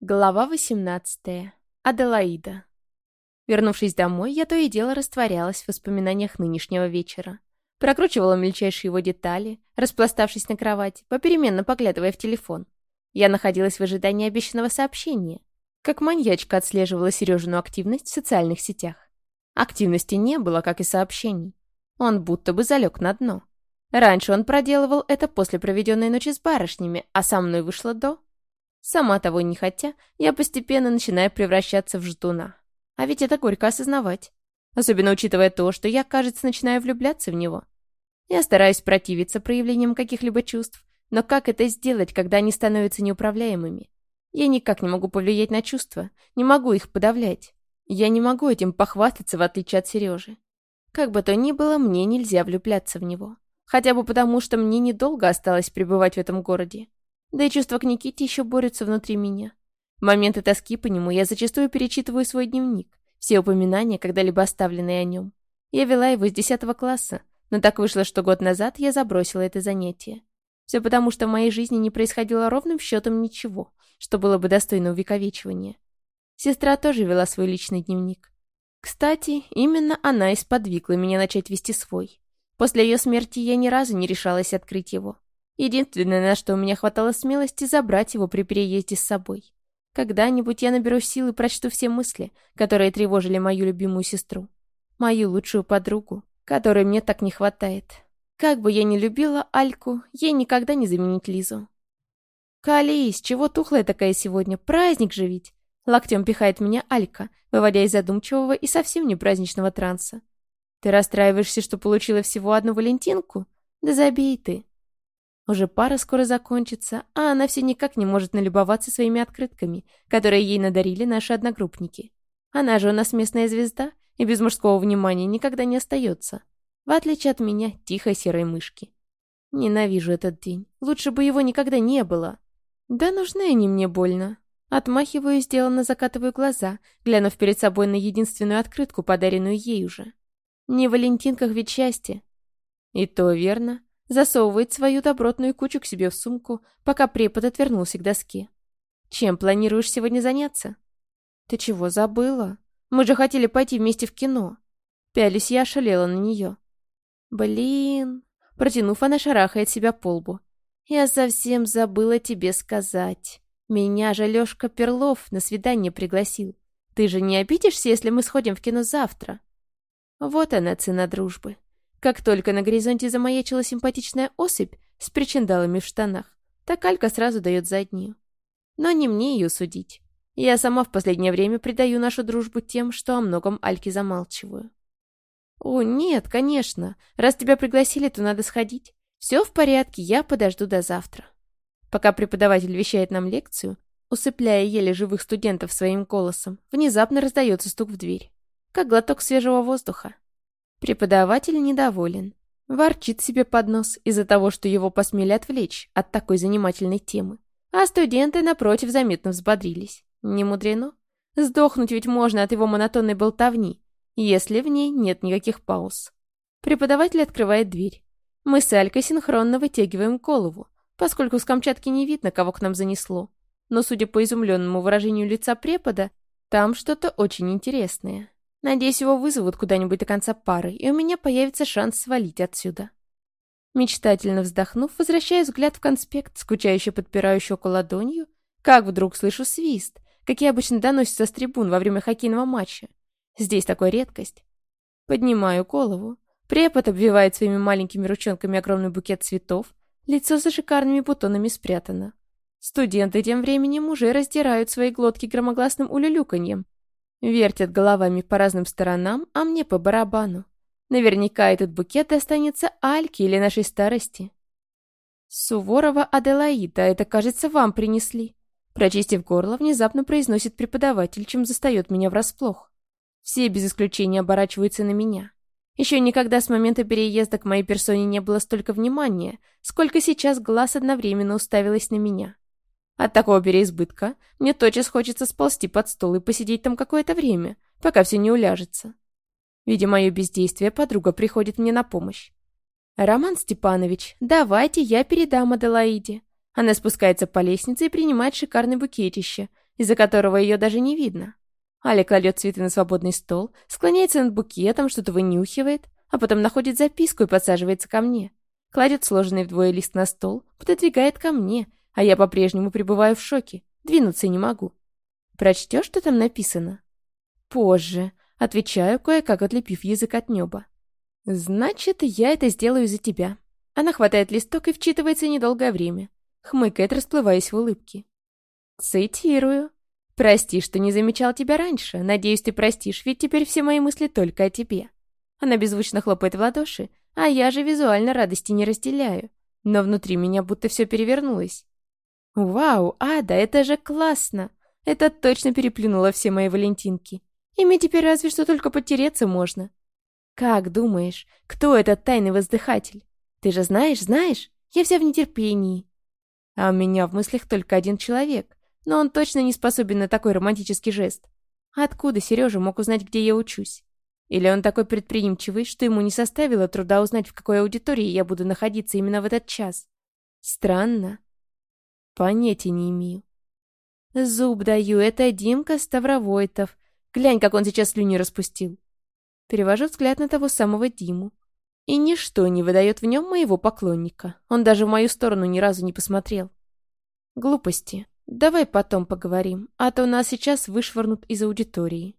Глава 18. Аделаида. Вернувшись домой, я то и дело растворялась в воспоминаниях нынешнего вечера. Прокручивала мельчайшие его детали, распластавшись на кровати, попеременно поглядывая в телефон. Я находилась в ожидании обещанного сообщения. Как маньячка отслеживала Сережину активность в социальных сетях. Активности не было, как и сообщений. Он будто бы залег на дно. Раньше он проделывал это после проведенной ночи с барышнями, а со мной вышло до... Сама того не хотя, я постепенно начинаю превращаться в ждуна. А ведь это горько осознавать. Особенно учитывая то, что я, кажется, начинаю влюбляться в него. Я стараюсь противиться проявлениям каких-либо чувств, но как это сделать, когда они становятся неуправляемыми? Я никак не могу повлиять на чувства, не могу их подавлять. Я не могу этим похвастаться, в отличие от Сережи. Как бы то ни было, мне нельзя влюбляться в него. Хотя бы потому, что мне недолго осталось пребывать в этом городе. Да и чувства к Никите еще борются внутри меня. Моменты тоски по нему я зачастую перечитываю свой дневник, все упоминания, когда-либо оставленные о нем. Я вела его с 10 класса, но так вышло, что год назад я забросила это занятие. Все потому, что в моей жизни не происходило ровным счетом ничего, что было бы достойно увековечивания. Сестра тоже вела свой личный дневник. Кстати, именно она и сподвигла меня начать вести свой. После ее смерти я ни разу не решалась открыть его. Единственное, на что у меня хватало смелости, забрать его при переезде с собой. Когда-нибудь я наберу силы и прочту все мысли, которые тревожили мою любимую сестру. Мою лучшую подругу, которой мне так не хватает. Как бы я ни любила Альку, ей никогда не заменить Лизу. «Калис, чего тухлая такая сегодня? Праздник же ведь!» Локтем пихает меня Алька, выводя из задумчивого и совсем не праздничного транса. «Ты расстраиваешься, что получила всего одну Валентинку? Да забей ты!» Уже пара скоро закончится, а она все никак не может налюбоваться своими открытками, которые ей надарили наши одногруппники. Она же у нас местная звезда, и без мужского внимания никогда не остается. В отличие от меня, тихой серой мышки. Ненавижу этот день. Лучше бы его никогда не было. Да нужны они мне больно. Отмахиваю, сделанно закатываю глаза, глянув перед собой на единственную открытку, подаренную ей уже. Не в Валентинках ведь счастье. И то верно засовывает свою добротную кучу к себе в сумку, пока препод отвернулся к доске. «Чем планируешь сегодня заняться?» «Ты чего забыла? Мы же хотели пойти вместе в кино». Пялись я ошалела на нее. «Блин...» Протянув, она шарахает себя по лбу. «Я совсем забыла тебе сказать. Меня же Лёшка Перлов на свидание пригласил. Ты же не обидишься, если мы сходим в кино завтра?» Вот она цена дружбы. Как только на горизонте замаячила симпатичная особь с причиндалами в штанах, так Алька сразу дает заднюю. Но не мне ее судить. Я сама в последнее время предаю нашу дружбу тем, что о многом Альке замалчиваю. «О, нет, конечно. Раз тебя пригласили, то надо сходить. Все в порядке, я подожду до завтра». Пока преподаватель вещает нам лекцию, усыпляя еле живых студентов своим голосом, внезапно раздается стук в дверь. Как глоток свежего воздуха. Преподаватель недоволен. Ворчит себе под нос из-за того, что его посмели отвлечь от такой занимательной темы. А студенты, напротив, заметно взбодрились. Не мудрено. Сдохнуть ведь можно от его монотонной болтовни, если в ней нет никаких пауз. Преподаватель открывает дверь. Мы с Алькой синхронно вытягиваем голову, поскольку с Камчатки не видно, кого к нам занесло. Но, судя по изумленному выражению лица препода, там что-то очень интересное. Надеюсь, его вызовут куда-нибудь до конца пары, и у меня появится шанс свалить отсюда. Мечтательно вздохнув, возвращаю взгляд в конспект, скучающе подпираю щеку ладонью, как вдруг слышу свист, какие обычно доносятся с трибун во время хоккейного матча. Здесь такая редкость. Поднимаю голову. Препод обвивает своими маленькими ручонками огромный букет цветов, лицо за шикарными бутонами спрятано. Студенты тем временем уже раздирают свои глотки громогласным улюлюканьем, Вертят головами по разным сторонам, а мне по барабану. Наверняка этот букет достанется Альке или нашей старости. Суворова Аделаида, это, кажется, вам принесли. Прочистив горло, внезапно произносит преподаватель, чем застает меня врасплох. Все без исключения оборачиваются на меня. Еще никогда с момента переезда к моей персоне не было столько внимания, сколько сейчас глаз одновременно уставилось на меня. От такого переизбытка мне тотчас хочется сползти под стол и посидеть там какое-то время, пока все не уляжется. Видя мое бездействие, подруга приходит мне на помощь. «Роман Степанович, давайте я передам Аделаиде». Она спускается по лестнице и принимает шикарное букетище, из-за которого ее даже не видно. Аля кладет цветы на свободный стол, склоняется над букетом, что-то вынюхивает, а потом находит записку и подсаживается ко мне. Кладет сложенный вдвое лист на стол, пододвигает ко мне, а я по-прежнему пребываю в шоке, двинуться не могу. «Прочтешь, что там написано?» «Позже», — отвечаю, кое-как отлепив язык от неба. «Значит, я это сделаю за тебя». Она хватает листок и вчитывается недолгое время. Хмыкает, расплываясь в улыбке. Цитирую. «Прости, что не замечал тебя раньше. Надеюсь, ты простишь, ведь теперь все мои мысли только о тебе». Она беззвучно хлопает в ладоши, а я же визуально радости не разделяю. Но внутри меня будто все перевернулось. «Вау, Ада, это же классно! Это точно переплюнуло все мои валентинки. Ими теперь разве что только потереться можно. Как думаешь, кто этот тайный воздыхатель? Ты же знаешь, знаешь? Я вся в нетерпении. А у меня в мыслях только один человек но он точно не способен на такой романтический жест. Откуда Сережа мог узнать, где я учусь? Или он такой предприимчивый, что ему не составило труда узнать, в какой аудитории я буду находиться именно в этот час? Странно. Понятия не имею. Зуб даю, это Димка Ставровойтов. Глянь, как он сейчас слюни распустил. Перевожу взгляд на того самого Диму. И ничто не выдает в нем моего поклонника. Он даже в мою сторону ни разу не посмотрел. Глупости. Давай потом поговорим, а то нас сейчас вышвырнут из аудитории.